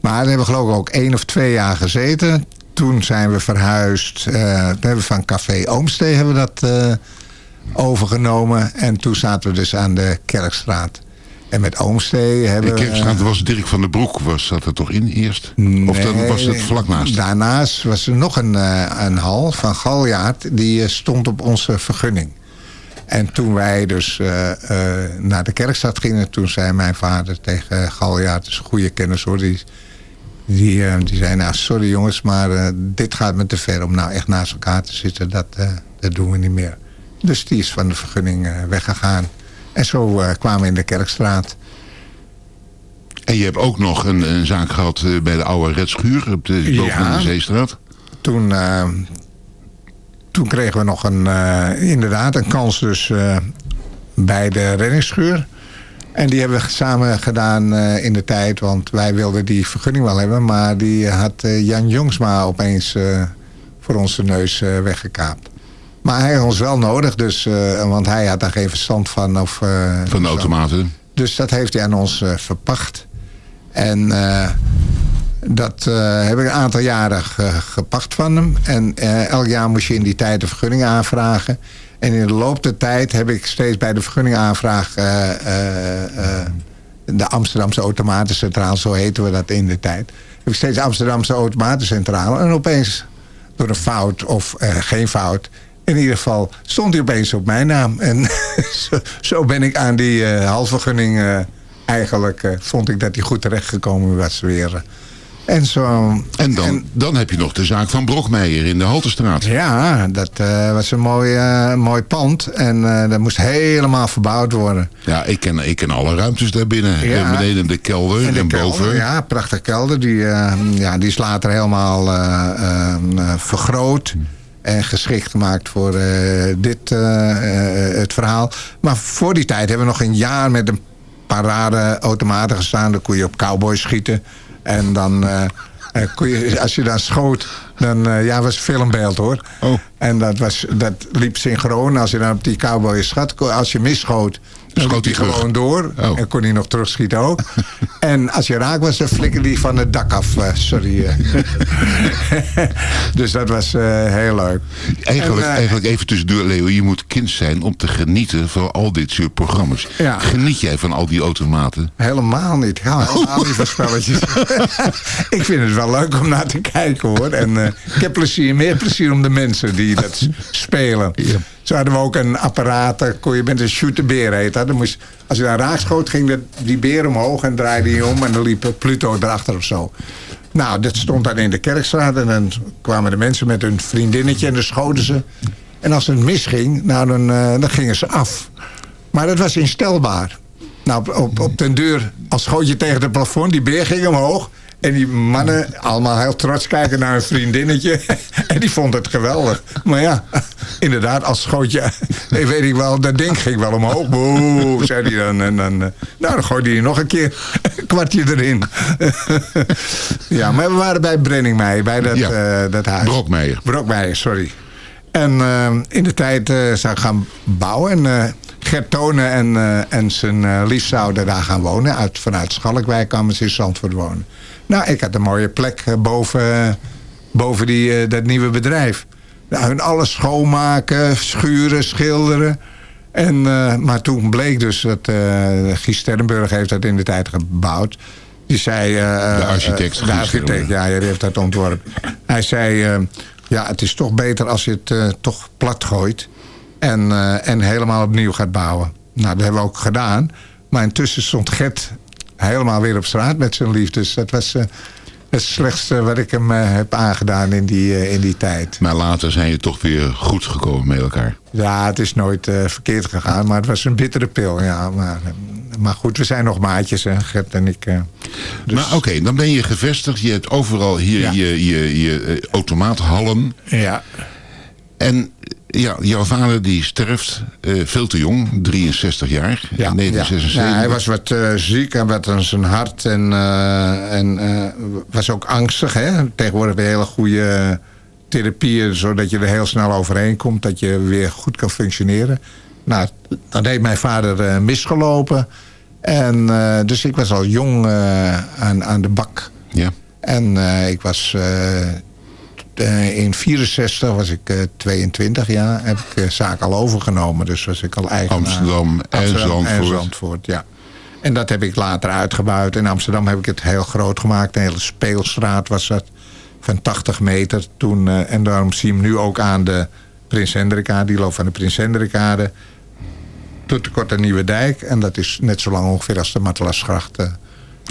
Maar daar hebben we geloof ik ook één of twee jaar gezeten. Toen zijn we verhuisd. toen hebben we van Café Oomstee hebben we dat overgenomen. En toen zaten we dus aan de Kerkstraat. En met Oomstee hebben De we... kerkstraat was Dirk van den Broek. Was dat er toch in eerst? of dan was het vlak naast? Daarnaast was er nog een, eh, een hal van Galjaard. Die eh, stond op onze vergunning. En toen wij dus eh, naar de kerkstad gingen... toen zei mijn vader tegen Galjaard... dat is een goede kennis hoor... Die, die, die zei, nou sorry jongens... maar dit gaat me te ver om nou echt naast elkaar te zitten. Dat, dat doen we niet meer. Dus die is van de vergunning weggegaan. En zo eh, kwamen we in de kerkstraat. En je hebt ook nog een, een zaak gehad eh, bij de oude Red Schuur op de, boven Ja. de Zeestraat. toen, eh, toen kregen we nog een, inderdaad een kans dus bij de reddingsschuur. En die hebben we samen gedaan in de tijd, want wij wilden die vergunning wel hebben. Maar die had Jan Jongsma opeens voor onze neus weggekaapt. Maar hij had ons wel nodig, dus, eh, want hij had daar geen verstand van. Of, eh, Van de automaten. Dus dat heeft hij aan ons eh, verpacht. En dat heb ik een aantal jaren ge- gepacht van hem. En elk jaar moest je in die tijd een vergunning aanvragen. En in de loop der tijd heb ik steeds bij de vergunningaanvraag... eh, de Amsterdamse Automatencentrale, zo heten we dat in de tijd... heb ik steeds Amsterdamse Automatencentrale. En opeens, door een fout of geen fout... in ieder geval stond hij opeens op mijn naam. En zo, zo ben ik aan die eh halfvergunning... eh, eigenlijk eh, vond ik dat hij goed terechtgekomen was weer. En zo... En dan, dan heb je nog de zaak van Brokmeijer in de Haltestraat. Ja, dat was een mooi, mooi pand. En dat moest helemaal verbouwd worden. Ja, ik ken, ik ken alle ruimtes daarbinnen. Ja. Beneden de kelder en, de kelder, boven. Ja, prachtig kelder. Die, ja, die is later helemaal vergroot. En geschikt gemaakt voor eh, dit, eh, eh, het verhaal. Maar voor die tijd hebben we nog een jaar met een parade automaten gestaan. Dan kon je op cowboys schieten. En dan... eh, eh, kon je, als je dan schoot, dan eh, ja, was filmbeeld hoor. Oh. En dat, was, dat liep synchroon. Als je dan op die cowboy schat, als je misschoot, Schoot hij terug? gewoon door. Oh. En kon hij nog terugschieten ook. en als je raak was, dan flikkerde hij van het dak af. eh, sorry. eh. dus dat was eh, heel leuk. Eigenlijk, En, eigenlijk even tussendoor, Leo. Je moet kind zijn om te genieten van al dit soort programma's. Ja. Geniet jij van al die automaten? Helemaal niet. Ik hou helemaal niet van spelletjes. ik vind het wel leuk om naar te kijken hoor. En ik heb plezier, meer plezier om de mensen die dat spelen. Zo hadden we ook een apparaat, daar kon je met een shooterbeer heet dat. Moest, als je daar raak schoot, ging die beer omhoog en draaide hij om. En dan liep Pluto erachter of zo. Nou, dat stond dan in de kerkstraat. En dan kwamen de mensen met hun vriendinnetje en dan schoten ze. En als het misging, nou, dan, eh, dan gingen ze af. Maar dat was instelbaar. Nou, op, op, op den deur, als schoot je tegen het plafond, die beer ging omhoog. En die mannen, allemaal heel trots kijken naar hun vriendinnetje. En die vond het geweldig. Maar ja, inderdaad, als schoot je... Nee, weet ik wel, dat ding ging wel omhoog. Boe, zei hij dan. En dan eh, nou, dan gooide hij nog een keer een kwartje erin. Ja, maar we waren bij Brenningmeijer, bij dat, eh, dat huis. Brokmeijer. Brokmeijer, sorry. En eh, in de tijd eh, zou ik gaan bouwen. En eh Gert Tonen en, eh, en zijn eh, lief zouden daar gaan wonen. Uit, vanuit Schalkwijk kwamen ze in Zandvoort wonen. Nou, ik had een mooie plek eh, boven, boven die, eh, dat nieuwe bedrijf. Nou, hun alles schoonmaken, schuren, schilderen. En, eh, maar toen bleek dus dat uh, Gies Sterrenburg heeft dat in de tijd gebouwd. Die zei... De architect de architect, ja, die heeft dat ontworpen. Hij zei, ja, het is toch beter als je het toch plat gooit. En, en helemaal opnieuw gaat bouwen. Nou, dat hebben we ook gedaan. Maar intussen stond Gert helemaal weer op straat met zijn lief. Dus dat was eh, het slechtste wat ik hem eh, heb aangedaan in die, eh, in die tijd. Maar later zijn je toch weer goed gekomen met elkaar. Ja, het is nooit verkeerd gegaan, maar het was een bittere pil. Ja, maar, maar goed, we zijn nog maatjes, hè, Gert en ik. eh. Maar oké, dan ben je gevestigd. Je hebt overal hier Ja. je, je, je automaathallen. Ja. En ja, jouw vader die sterft eh, veel te jong, 63 jaar, in Ja, 1976. Ja, hij was wat eh, ziek en wat aan zijn hart en, eh, en was ook angstig. Hè? Tegenwoordig je hele goede therapieën, zodat je er heel snel overheen komt, dat je weer goed kan functioneren. Nou, dan heeft mijn vader misgelopen. En, dus ik was al jong aan, aan de bak. Ja. En ik was in 64 was ik eh, 22 jaar, heb ik eh, zaak al overgenomen. Dus was ik al eigenaar. Amsterdam en Zandvoort. en Zandvoort, ja. En dat heb ik later uitgebouwd. In Amsterdam heb ik het heel groot gemaakt. Een hele speelstraat was dat. Van 80 meter toen. eh, en daarom zie je hem nu ook aan de Prins Hendrikade. Die loopt van de Prins Hendrikade. Tot de Korte Nieuwe Dijk. En dat is net zo lang ongeveer als de Matelasgracht. eh.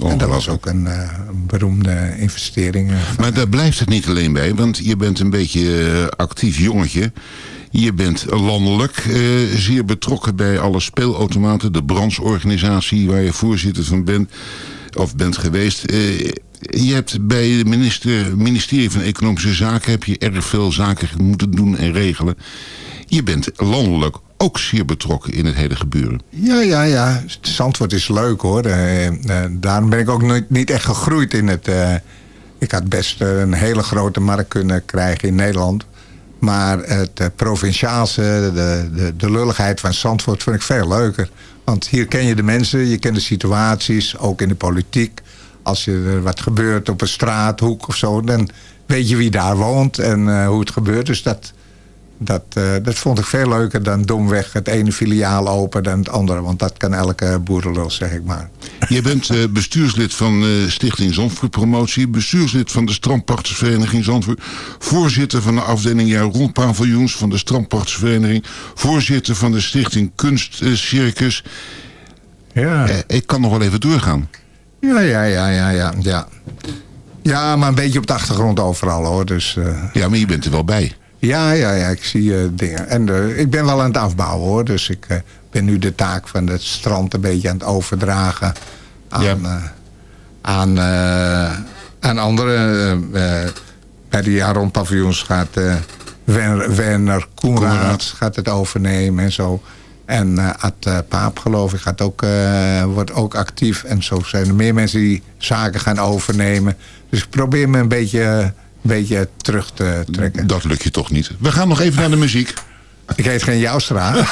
En dat was ook een, eh, beroemde investering. eh. Maar daar blijft het niet alleen bij, want je bent een beetje eh, actief jongetje. Je bent landelijk zeer betrokken bij alle speelautomaten. De brandsorganisatie waar je voorzitter van bent, of bent geweest. Je hebt bij het minister, ministerie van Economische Zaken... heb je erg veel zaken moeten doen en regelen. Je bent landelijk ook zeer betrokken in het hele gebeuren. Ja, ja, ja. Zandvoort is leuk hoor. Eh, daarom ben ik ook nooit, niet echt gegroeid in het... eh, ik had best een hele grote markt kunnen krijgen in Nederland. Maar het provinciaalse, de, de, de lulligheid van Zandvoort vind ik veel leuker. Want hier ken je de mensen, je kent de situaties, ook in de politiek. Als er wat gebeurt op een straathoek of zo, dan weet je wie daar woont en hoe het gebeurt. Dus dat, dat, eh, dat vond ik veel leuker dan domweg het ene filiaal open dan het andere. Want dat kan elke boerenlul, zeg ik maar. Je bent eh, bestuurslid van eh, Stichting Zandvoort Promotie. Bestuurslid van de Strandpachtersvereniging Zandvoort. Voorzitter van de afdeling jaar rondpaviljoens van de Strandpachtersvereniging. Voorzitter van de Stichting Kunstcircus. Ja. Ik kan nog wel even doorgaan. Ja, ja, ja, ja, ja. Ja, ja maar een beetje op de achtergrond overal hoor. Dus, Ja, maar je bent er wel bij. Ja, ja, ja, ik zie eh, dingen. En eh, ik ben wel aan het afbouwen hoor. Dus ik eh, ben nu de taak van het strand een beetje aan het overdragen aan, aan, aan anderen. bij de jaar rond paviljoens gaat Werner, Werner Koenraad gaat het overnemen en zo. En Ad Paap, geloof ik, gaat ook, wordt ook actief. En zo zijn er meer mensen die zaken gaan overnemen. Dus ik probeer me een beetje, beetje terug te trekken. Dat lukt je toch niet. We gaan nog even naar de muziek. Ik heet geen Joustra.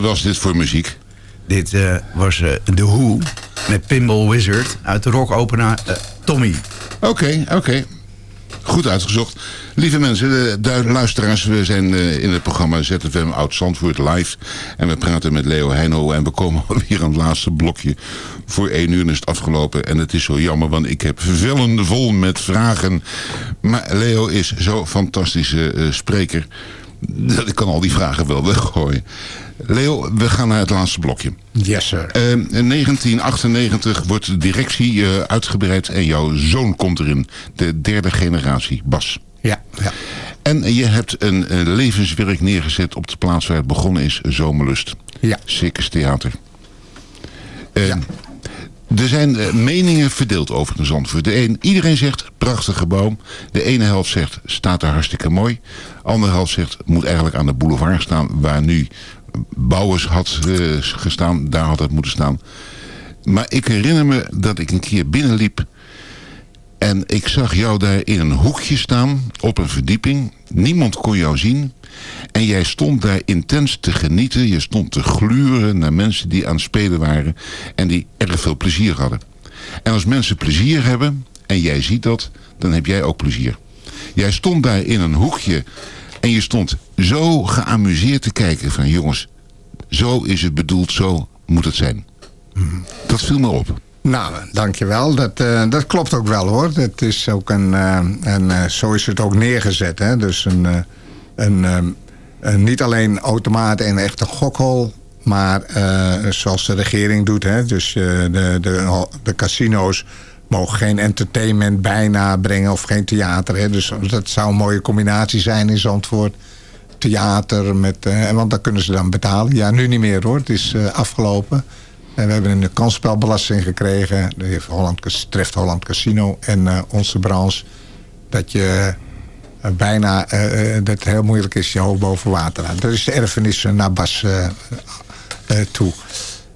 was dit voor muziek? Dit eh, was eh, The Who met Pinball Wizard uit de rockopera eh Tommy. Oké, oké. Goed uitgezocht. Lieve mensen, de, de luisteraars, we zijn eh, in het programma ZFM Oud Zandvoort live. En we praten met Leo Heino en we komen alweer aan het laatste blokje. Voor één uur is het afgelopen en het is zo jammer, want ik heb vellen vol met vragen. Maar Leo is zo'n fantastische eh, spreker, dat ik kan al die vragen wel weggooien. Leo, we gaan naar het laatste blokje. Yes, sir. Eh, in 1998 wordt de directie eh, uitgebreid en jouw zoon komt erin. De derde generatie, Bas. Ja, ja. En je hebt een, eh, levenswerk neergezet op de plaats waar het begonnen is, Zomerlust. Ja. Circus Theater. Eh, Er zijn meningen verdeeld over de Zandvoort. De een, iedereen zegt, prachtig gebouw. De ene helft zegt, staat er hartstikke mooi. De andere helft zegt, moet eigenlijk aan de boulevard staan... waar nu Bouwers had eh, gestaan. Daar had het moeten staan. Maar ik herinner me dat ik een keer binnenliep... En ik zag jou daar in een hoekje staan, op een verdieping. Niemand kon jou zien. En jij stond daar intens te genieten. Je stond te gluren naar mensen die aan het spelen waren. En die erg veel plezier hadden. En als mensen plezier hebben, en jij ziet dat, dan heb jij ook plezier. Jij stond daar in een hoekje. En je stond zo geamuseerd te kijken van jongens, zo is het bedoeld, zo moet het zijn. Dat viel me op. Nou, dankjewel. Dat, eh, dat klopt ook wel hoor. Het is ook een, eh, en eh, zo is het ook neergezet. Hè? Dus een, een, een niet alleen automaat en echt een gokhol, maar zoals de regering doet. Hè? Dus de, de, de casino's mogen geen entertainment bijna brengen of geen theater. Hè? Dus dat zou een mooie combinatie zijn in Zandvoort. Theater, met, eh, want dan kunnen ze dan betalen. Ja, nu niet meer hoor. Het is eh, afgelopen. En we hebben een kansspelbelasting gekregen. Dat Holland, treft Holland Casino en eh, onze branche. Dat je bijna, dat het heel moeilijk is je hoofd boven water. Dat is de erfenis naar Bas toe.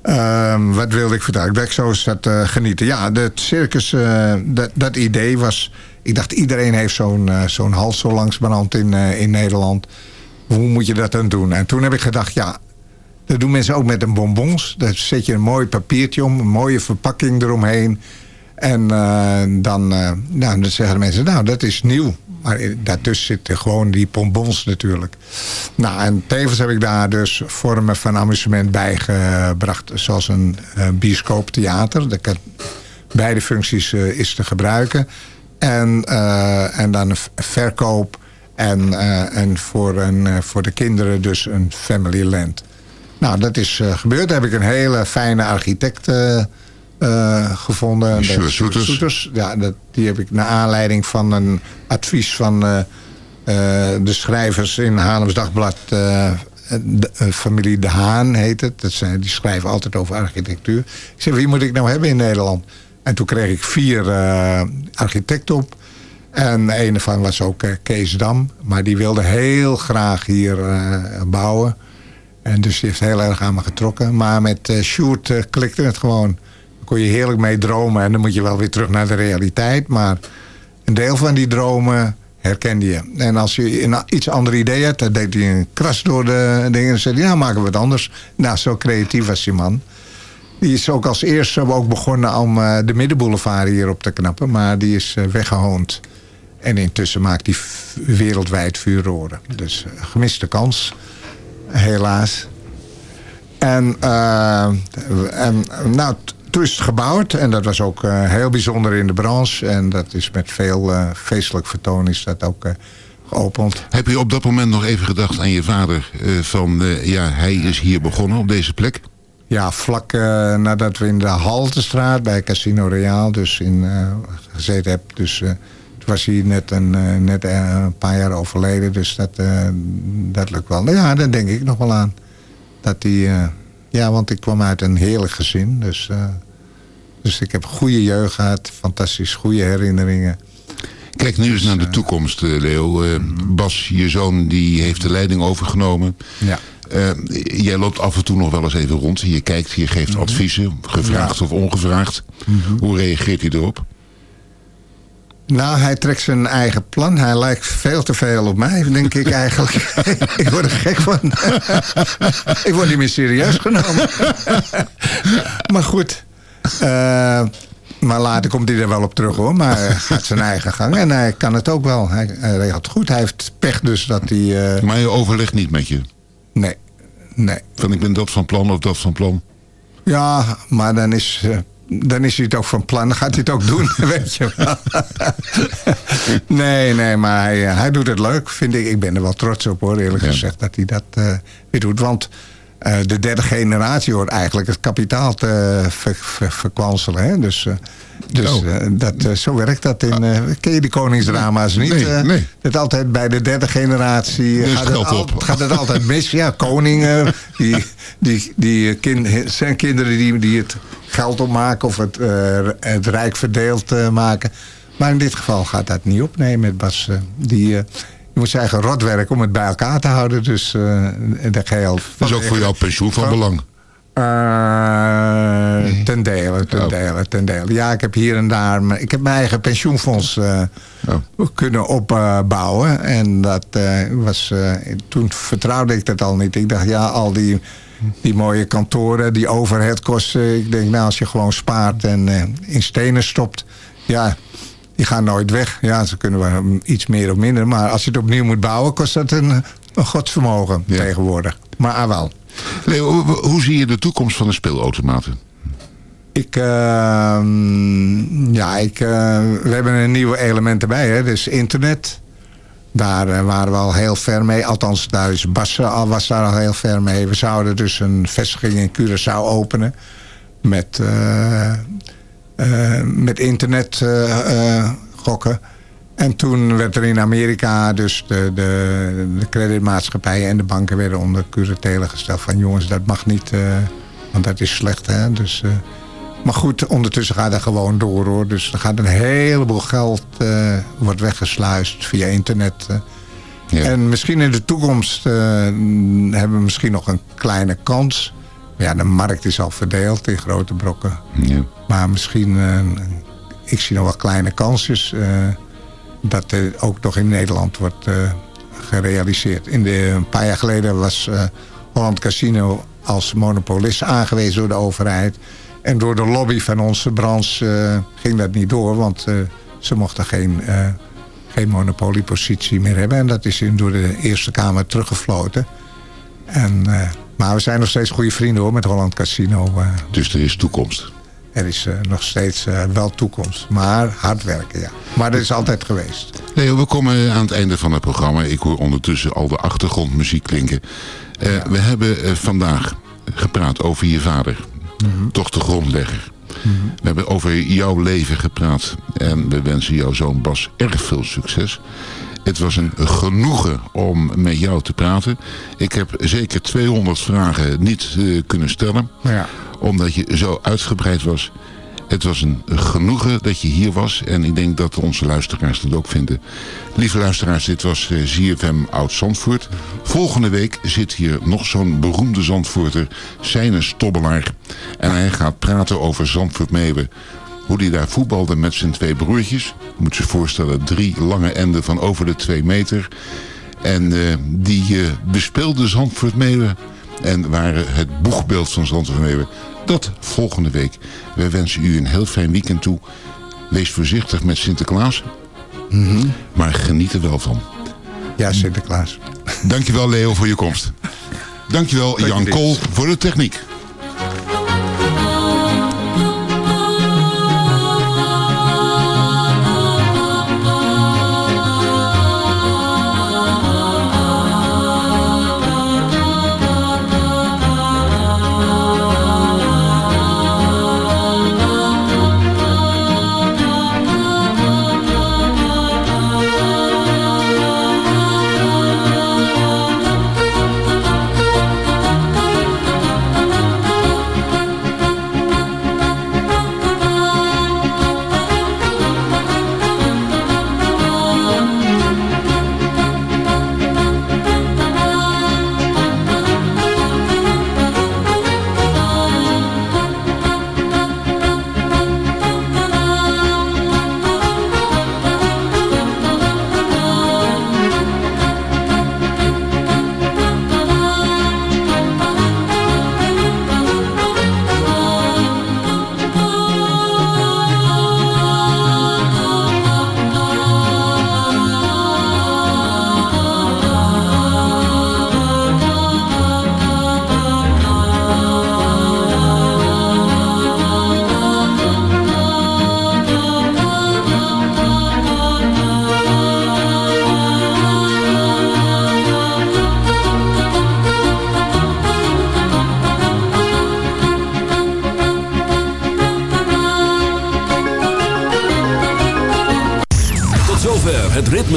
Ehm, wat wilde ik vertellen? Ik werd zo zat eh, genieten. Ja, het circus, eh, dat, dat idee was... Ik dacht, iedereen heeft zo'n eh, zo'n hals zo langsbrand in, in Nederland. Hoe moet je dat dan doen? En toen heb ik gedacht, ja, dat doen mensen ook met een bonbons. Daar zet je een mooi papiertje om, een mooie verpakking eromheen. En dan, nou, dan zeggen de mensen, nou, dat is nieuw. Maar daartussen zitten gewoon die pompons natuurlijk. Nou, en tevens heb ik daar dus vormen van amusement bijgebracht. Zoals een uh, bioscooptheater. Dat kan, beide functies is te gebruiken. En, en dan een verkoop. En, en voor, een, voor de kinderen dus een family land. Nou, dat is gebeurd. Daar heb ik een hele fijne architect uh, gevonden. Soeters. Ja, dat, die heb ik naar aanleiding van een advies van uh, uh, de schrijvers in Haarlems Dagblad. De, familie De Haan heet het. Dat zijn, die schrijven altijd over architectuur. Ik zei, wie moet ik nou hebben in Nederland? En toen kreeg ik vier architecten op. En een van was ook Kees Dam. Maar die wilde heel graag hier bouwen. En dus die heeft heel erg aan me getrokken. Maar met Sjoerd klikte het gewoon kon je heerlijk mee dromen. En dan moet je wel weer terug naar de realiteit. Maar een deel van die dromen herkende je. En als je een iets ander idee had, dan deed hij een kras door de dingen. En zei hij, nou maken we het anders. Nou, zo creatief was die man. Die is ook als eerste ook begonnen om uh, de middenboulevard hier op te knappen. Maar die is uh, weggehoond. En intussen maakt hij wereldwijd vuurroren. Dus uh, gemiste kans, helaas. En, en nou, toen is het gebouwd en dat was ook uh, heel bijzonder in de branche. En dat is met veel uh, feestelijk vertoon is dat ook uh, geopend. Heb je op dat moment nog even gedacht aan je vader van ja, hij is hier begonnen op deze plek? Ja, vlak nadat we in de Haltestraat bij Casino Royal dus in, gezeten hebben. Dus toen was hij net een, net een paar jaar overleden. Dus dat, dat lukt wel. Ja, daar denk ik nog wel aan. Dat hij ja, want ik kwam uit een heerlijk gezin. Dus, uh, dus ik heb goede jeugd gehad. Fantastisch goede herinneringen. Kijk nu eens naar de toekomst, eh, Leo. Uh, Bas, je zoon, die heeft de leiding overgenomen. Ja. Uh, jij loopt af en toe nog wel eens even rond. Je kijkt, je geeft mhm. adviezen, gevraagd of ongevraagd. Mm Hoe reageert hij erop? Nou, hij trekt zijn eigen plan. Hij lijkt veel te veel op mij, denk ik eigenlijk. ik word er gek van. ik word niet meer serieus genomen. maar goed. Uh, maar later komt hij er wel op terug hoor. Maar hij gaat zijn eigen gang. En hij kan het ook wel. Hij, hij regelt goed. Hij heeft pech dus dat hij... Uh... Maar je overlegt niet met je? Nee. Nee. Van ik ben dat van plan of dat van plan? Ja, maar dan is... Uh, dan is hij het ook van plan. Dan gaat hij het ook doen, weet je wel. nee, nee, maar hij, eh, hij doet het leuk, vind ik. Ik ben er wel trots op, hoor, eerlijk gezegd, dat hij dat uh, weer doet. Want uh, de derde generatie hoort eigenlijk het kapitaal te ver, ver, verkwanselen. Hè? Dus, uh, dus oh. dat, zo werkt dat in... ken je de koningsdrama's niet? Nee, nee. Dat altijd bij de derde generatie gaat het, al, gaat het, altijd mis. Ja, koningen, die, die, die kind, zijn kinderen die, die het geld opmaken of het, het rijk verdeeld maken. Maar in dit geval gaat dat niet op. Nee, met Bas. Die, je moet zeggen, rotwerk om het bij elkaar te houden. Dus de geheel. Dat is ook voor jouw pensioen van, van belang. Uh, ten dele, ten oh. dele, ten dele. Ja, ik heb hier en daar... Ik heb mijn eigen pensioenfonds uh, oh. kunnen opbouwen. en dat was... toen vertrouwde ik dat al niet. Ik dacht, ja, al die die mooie kantoren, die overheadkosten. Ik denk, nou, als je gewoon spaart en in stenen stopt... ja, die gaan nooit weg. Ja, ze kunnen wel iets meer of minder. Maar als je het opnieuw moet bouwen, kost dat een, een godsvermogen ja. tegenwoordig. Maar ah, wel. Leo, hoe zie je de toekomst van de speelautomaten? Ik, uh, ja, ik, uh, we hebben een nieuwe element erbij. Hè? Dus internet. Daar uh, waren we al heel ver mee. Althans, daar is Bas al, was daar al heel ver mee. We zouden dus een vestiging in Curaçao openen. Met, uh, met internet gokken. En toen werd er in Amerika dus de, de, de creditmaatschappijen en de banken werden onder curatele gesteld. Van jongens, dat mag niet, want dat is slecht. Hè? Dus maar goed, ondertussen gaat dat gewoon door hoor. Dus er gaat een heleboel geld uh, wordt weggesluist via internet. Ja. En misschien in de toekomst hebben we misschien nog een kleine kans. Ja, de markt is al verdeeld in grote brokken. Ja. Maar misschien, ik zie nog wel kleine kansjes... dat er ook nog in Nederland wordt gerealiseerd. In de, een paar jaar geleden was Holland Casino als monopolist aangewezen door de overheid. En door de lobby van onze branche eh, ging dat niet door. Want eh, ze mochten geen, eh, geen monopoliepositie meer hebben. En dat is in door de Eerste Kamer teruggefloten. En, eh, maar we zijn nog steeds goede vrienden hoor met Holland Casino. eh. Dus er is toekomst. er is eh, nog steeds eh, wel toekomst. Maar hard werken, ja. Maar dat is altijd geweest. Leo, we komen aan het einde van het programma. Ik hoor ondertussen al de achtergrondmuziek klinken. We hebben vandaag gepraat over je vader. Toch de grondlegger. We hebben over jouw leven gepraat. En we wensen jouw zoon Bas erg veel succes. Het was een genoegen om met jou te praten. Ik heb zeker 200 vragen niet eh, kunnen stellen. Ja. Omdat je zo uitgebreid was. Het was een genoegen dat je hier was. En ik denk dat onze luisteraars dat ook vinden. Lieve luisteraars, dit was eh, ZFM Oud Zandvoort. Volgende week zit hier nog zo'n beroemde Zandvoorter, Seine Stobbelaar. En hij gaat praten over Zandvoort Meeuwen. Hoe hij daar voetbalde met zijn twee broertjes. Je moet je voorstellen, drie lange enden van over de twee meter. En eh, die eh, bespeelde Zandvoort Meeuwen. En waren het boegbeeld van Zandvoort Meeuwen. Dat volgende week. Wij wensen u een heel fijn weekend toe. Wees voorzichtig met Sinterklaas. Maar geniet er wel van. Ja, Sinterklaas. Dankjewel Leo voor je komst. Dankjewel Jan. Kool voor de techniek.